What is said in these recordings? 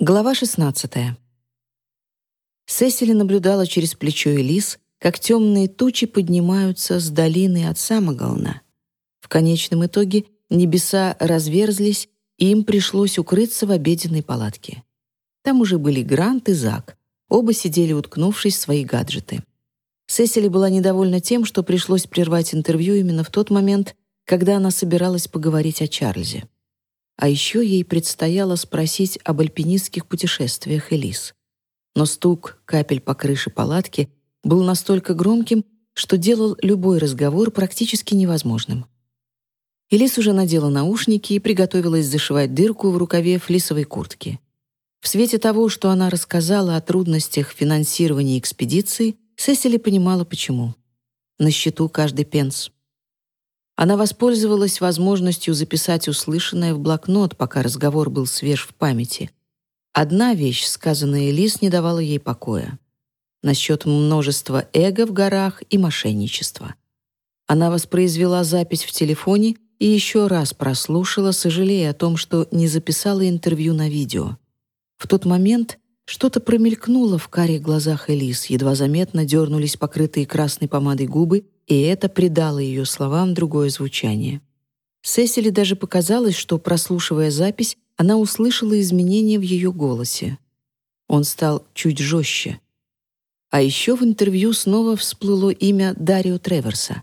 Глава 16. Сесили наблюдала через плечо Элис, как темные тучи поднимаются с долины от Самогална. В конечном итоге небеса разверзлись, и им пришлось укрыться в обеденной палатке. Там уже были Грант и Зак. Оба сидели, уткнувшись в свои гаджеты. Сесили была недовольна тем, что пришлось прервать интервью именно в тот момент, когда она собиралась поговорить о Чарльзе. А еще ей предстояло спросить об альпинистских путешествиях Элис. Но стук капель по крыше палатки был настолько громким, что делал любой разговор практически невозможным. Элис уже надела наушники и приготовилась зашивать дырку в рукаве флисовой куртки. В свете того, что она рассказала о трудностях финансирования экспедиции, Сесили понимала, почему. На счету каждый пенс. Она воспользовалась возможностью записать услышанное в блокнот, пока разговор был свеж в памяти. Одна вещь, сказанная Элис, не давала ей покоя. Насчет множества эго в горах и мошенничества. Она воспроизвела запись в телефоне и еще раз прослушала, сожалея о том, что не записала интервью на видео. В тот момент что-то промелькнуло в карих глазах Элис, едва заметно дернулись покрытые красной помадой губы, и это придало ее словам другое звучание. Сесили даже показалось, что, прослушивая запись, она услышала изменения в ее голосе. Он стал чуть жестче. А еще в интервью снова всплыло имя Дарио Треверса.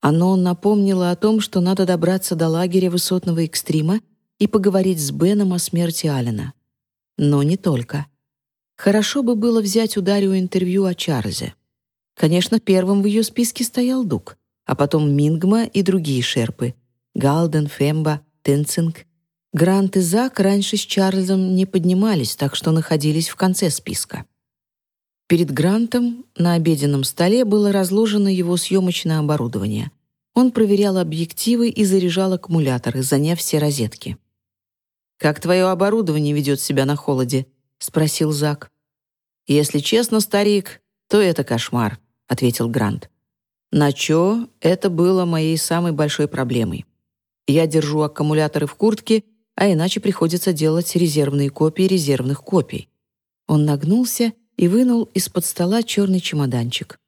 Оно напомнило о том, что надо добраться до лагеря высотного экстрима и поговорить с Беном о смерти Алина. Но не только. Хорошо бы было взять у Дарио интервью о Чарльзе. Конечно, первым в ее списке стоял Дук, а потом Мингма и другие шерпы — Галден, Фемба, Тенцинг. Грант и Зак раньше с Чарльзом не поднимались, так что находились в конце списка. Перед Грантом на обеденном столе было разложено его съемочное оборудование. Он проверял объективы и заряжал аккумуляторы, заняв все розетки. «Как твое оборудование ведет себя на холоде?» — спросил Зак. «Если честно, старик, то это кошмар ответил Грант. На чё это было моей самой большой проблемой. Я держу аккумуляторы в куртке, а иначе приходится делать резервные копии резервных копий. Он нагнулся и вынул из-под стола черный чемоданчик.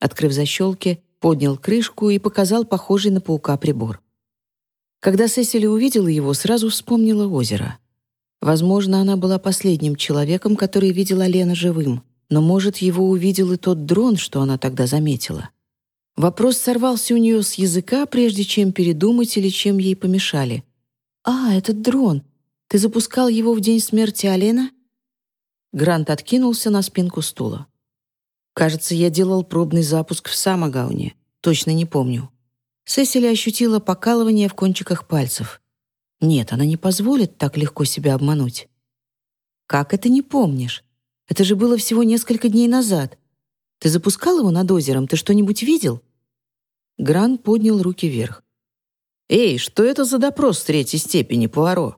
Открыв защелки, поднял крышку и показал похожий на паука прибор. Когда Сесили увидела его, сразу вспомнила озеро. Возможно, она была последним человеком, который видел Алена живым но, может, его увидел и тот дрон, что она тогда заметила. Вопрос сорвался у нее с языка, прежде чем передумать или чем ей помешали. «А, этот дрон! Ты запускал его в день смерти Алена?» Грант откинулся на спинку стула. «Кажется, я делал пробный запуск в Самогауне. Точно не помню». Сесили ощутила покалывание в кончиках пальцев. Нет, она не позволит так легко себя обмануть. «Как это не помнишь? Это же было всего несколько дней назад. Ты запускал его над озером? Ты что-нибудь видел?» Гран поднял руки вверх. «Эй, что это за допрос третьей степени, Пуаро?»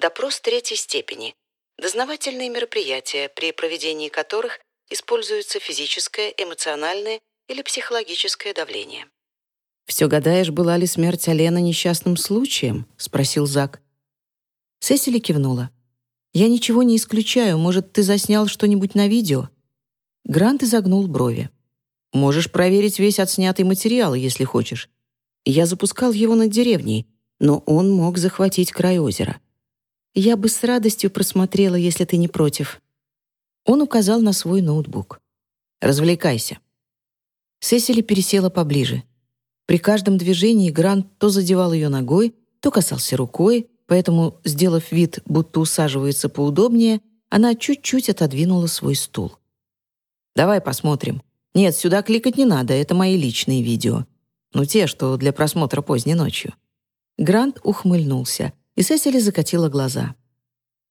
Допрос третьей степени. Дознавательные мероприятия, при проведении которых используется физическое, эмоциональное или психологическое давление. «Все гадаешь, была ли смерть Алена несчастным случаем?» — спросил Зак. Сесили кивнула. «Я ничего не исключаю. Может, ты заснял что-нибудь на видео?» Грант изогнул брови. «Можешь проверить весь отснятый материал, если хочешь. Я запускал его над деревней, но он мог захватить край озера. Я бы с радостью просмотрела, если ты не против». Он указал на свой ноутбук. «Развлекайся». Сесили пересела поближе. При каждом движении Грант то задевал ее ногой, то касался рукой, поэтому, сделав вид, будто усаживается поудобнее, она чуть-чуть отодвинула свой стул. «Давай посмотрим. Нет, сюда кликать не надо, это мои личные видео. Ну, те, что для просмотра поздней ночью». Грант ухмыльнулся, и Сесили закатила глаза.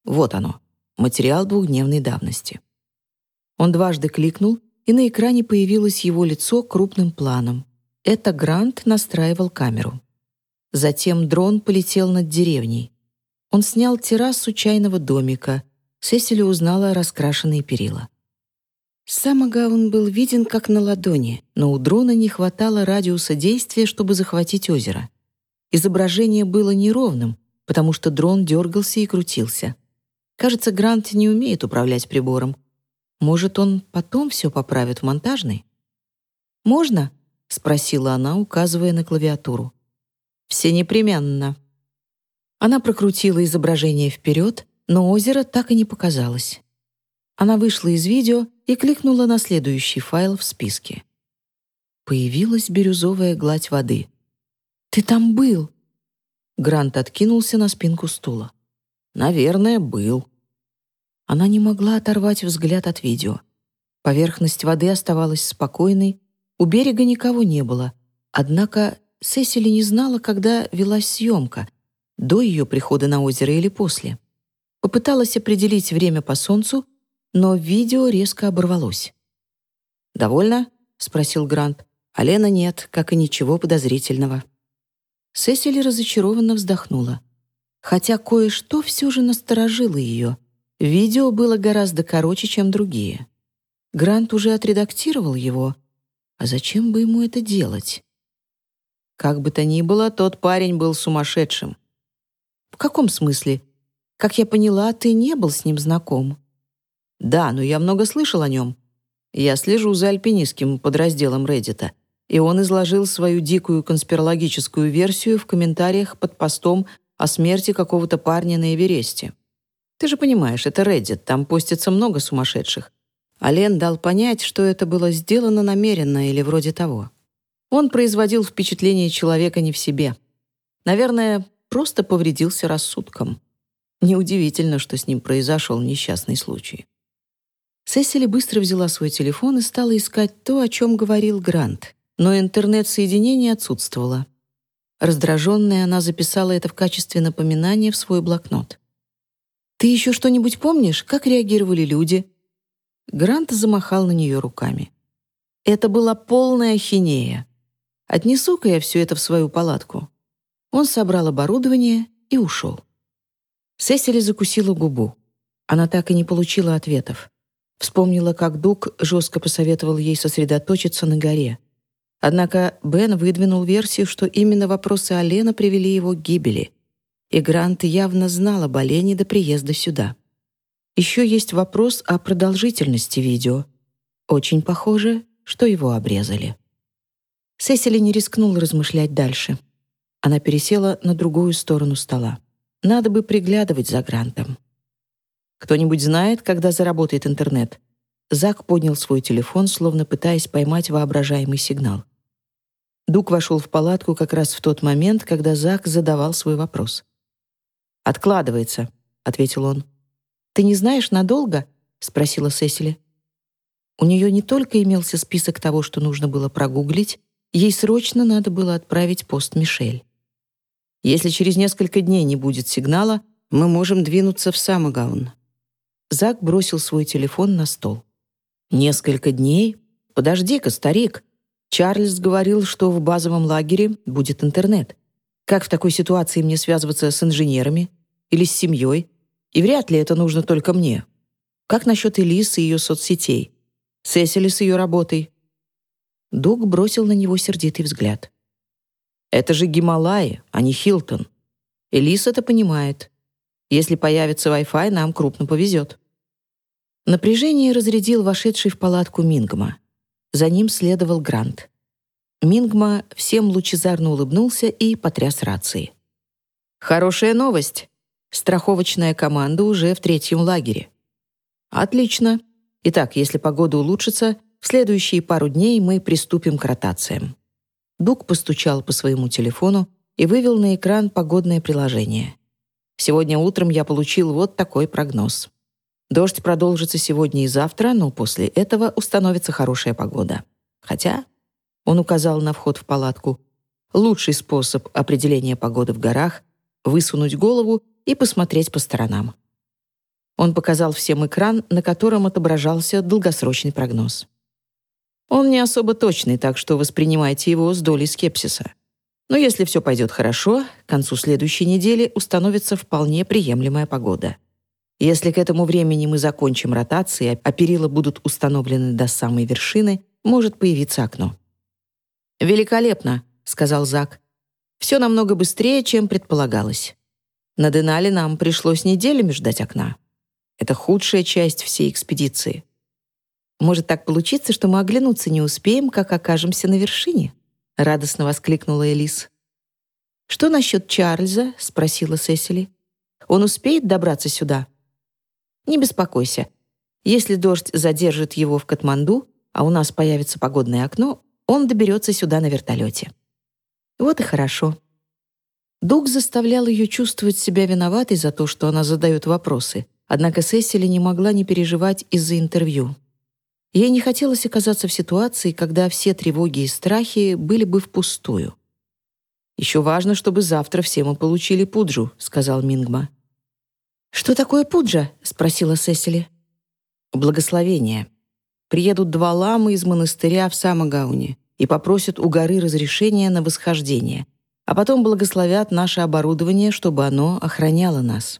Вот оно, материал двухдневной давности. Он дважды кликнул, и на экране появилось его лицо крупным планом. Это Грант настраивал камеру. Затем дрон полетел над деревней. Он снял террасу чайного домика. Сесили узнала раскрашенные перила. Самогаун был виден как на ладони, но у дрона не хватало радиуса действия, чтобы захватить озеро. Изображение было неровным, потому что дрон дергался и крутился. Кажется, Грант не умеет управлять прибором. Может, он потом все поправит в монтажной? «Можно?» — спросила она, указывая на клавиатуру. «Все непременно». Она прокрутила изображение вперед, но озеро так и не показалось. Она вышла из видео и кликнула на следующий файл в списке. Появилась бирюзовая гладь воды. «Ты там был!» Грант откинулся на спинку стула. «Наверное, был». Она не могла оторвать взгляд от видео. Поверхность воды оставалась спокойной, у берега никого не было. Однако Сесили не знала, когда велась съемка, до ее прихода на озеро или после. Попыталась определить время по солнцу, но видео резко оборвалось. «Довольно?» — спросил Грант. А Лена нет, как и ничего подозрительного. Сесили разочарованно вздохнула. Хотя кое-что все же насторожило ее. Видео было гораздо короче, чем другие. Грант уже отредактировал его. А зачем бы ему это делать? Как бы то ни было, тот парень был сумасшедшим. В каком смысле? Как я поняла, ты не был с ним знаком. Да, но я много слышал о нем. Я слежу за альпинистским подразделом Реддита — и он изложил свою дикую конспирологическую версию в комментариях под постом о смерти какого-то парня на Эвересте. Ты же понимаешь, это Reddit, там постится много сумасшедших. А Лен дал понять, что это было сделано намеренно или вроде того. Он производил впечатление человека не в себе. Наверное, просто повредился рассудком. Неудивительно, что с ним произошел несчастный случай. Сесили быстро взяла свой телефон и стала искать то, о чем говорил Грант но интернет-соединение отсутствовало. Раздраженная, она записала это в качестве напоминания в свой блокнот. «Ты еще что-нибудь помнишь? Как реагировали люди?» Грант замахал на нее руками. «Это была полная ахинея. Отнесу-ка я все это в свою палатку». Он собрал оборудование и ушел. Сесили закусила губу. Она так и не получила ответов. Вспомнила, как Дуг жестко посоветовал ей сосредоточиться на горе. Однако Бен выдвинул версию, что именно вопросы Алена привели его к гибели. И Грант явно знал об Олене до приезда сюда. Еще есть вопрос о продолжительности видео. Очень похоже, что его обрезали. Сесили не рискнула размышлять дальше. Она пересела на другую сторону стола. Надо бы приглядывать за Грантом. Кто-нибудь знает, когда заработает интернет? Зак поднял свой телефон, словно пытаясь поймать воображаемый сигнал. Дук вошел в палатку как раз в тот момент, когда Зак задавал свой вопрос. «Откладывается», — ответил он. «Ты не знаешь, надолго?» — спросила Сесили. У нее не только имелся список того, что нужно было прогуглить, ей срочно надо было отправить пост Мишель. «Если через несколько дней не будет сигнала, мы можем двинуться в Самогаун». Зак бросил свой телефон на стол. Несколько дней? Подожди-ка, старик. Чарльз говорил, что в базовом лагере будет интернет. Как в такой ситуации мне связываться с инженерами или с семьей? И вряд ли это нужно только мне. Как насчет Элис и ее соцсетей? Сесили с ее работой? Дуг бросил на него сердитый взгляд. Это же Гималаи, а не Хилтон. Элис это понимает. Если появится Wi-Fi, нам крупно повезет. Напряжение разрядил вошедший в палатку Мингма. За ним следовал Грант. Мингма всем лучезарно улыбнулся и потряс рации. «Хорошая новость. Страховочная команда уже в третьем лагере». «Отлично. Итак, если погода улучшится, следующие пару дней мы приступим к ротациям». Дуг постучал по своему телефону и вывел на экран погодное приложение. «Сегодня утром я получил вот такой прогноз». Дождь продолжится сегодня и завтра, но после этого установится хорошая погода. Хотя, он указал на вход в палатку, лучший способ определения погоды в горах — высунуть голову и посмотреть по сторонам. Он показал всем экран, на котором отображался долгосрочный прогноз. Он не особо точный, так что воспринимайте его с долей скепсиса. Но если все пойдет хорошо, к концу следующей недели установится вполне приемлемая погода. Если к этому времени мы закончим ротации, а перила будут установлены до самой вершины, может появиться окно. «Великолепно», — сказал Зак. «Все намного быстрее, чем предполагалось. На Денале нам пришлось неделями ждать окна. Это худшая часть всей экспедиции. Может так получиться, что мы оглянуться не успеем, как окажемся на вершине?» — радостно воскликнула Элис. «Что насчет Чарльза?» — спросила Сесили. «Он успеет добраться сюда?» «Не беспокойся. Если дождь задержит его в Катманду, а у нас появится погодное окно, он доберется сюда на вертолете». «Вот и хорошо». Дуг заставлял ее чувствовать себя виноватой за то, что она задает вопросы, однако Сесили не могла не переживать из-за интервью. Ей не хотелось оказаться в ситуации, когда все тревоги и страхи были бы впустую. «Еще важно, чтобы завтра все мы получили пуджу», — сказал Мингма. «Что такое пуджа?» — спросила Сесили. «Благословение. Приедут два ламы из монастыря в Самогауне и попросят у горы разрешения на восхождение, а потом благословят наше оборудование, чтобы оно охраняло нас.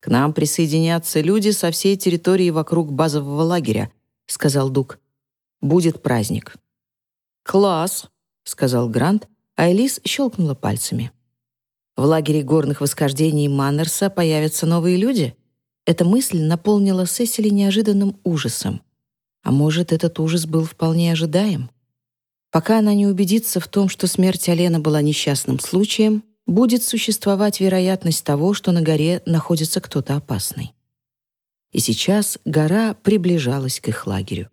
К нам присоединятся люди со всей территории вокруг базового лагеря, — сказал Дук. «Будет праздник». «Класс», — сказал Грант, а Элис щелкнула пальцами. «В лагере горных восхождений Маннерса появятся новые люди?» Эта мысль наполнила Сесили неожиданным ужасом. А может, этот ужас был вполне ожидаем? Пока она не убедится в том, что смерть Алена была несчастным случаем, будет существовать вероятность того, что на горе находится кто-то опасный и сейчас гора приближалась к их лагерю.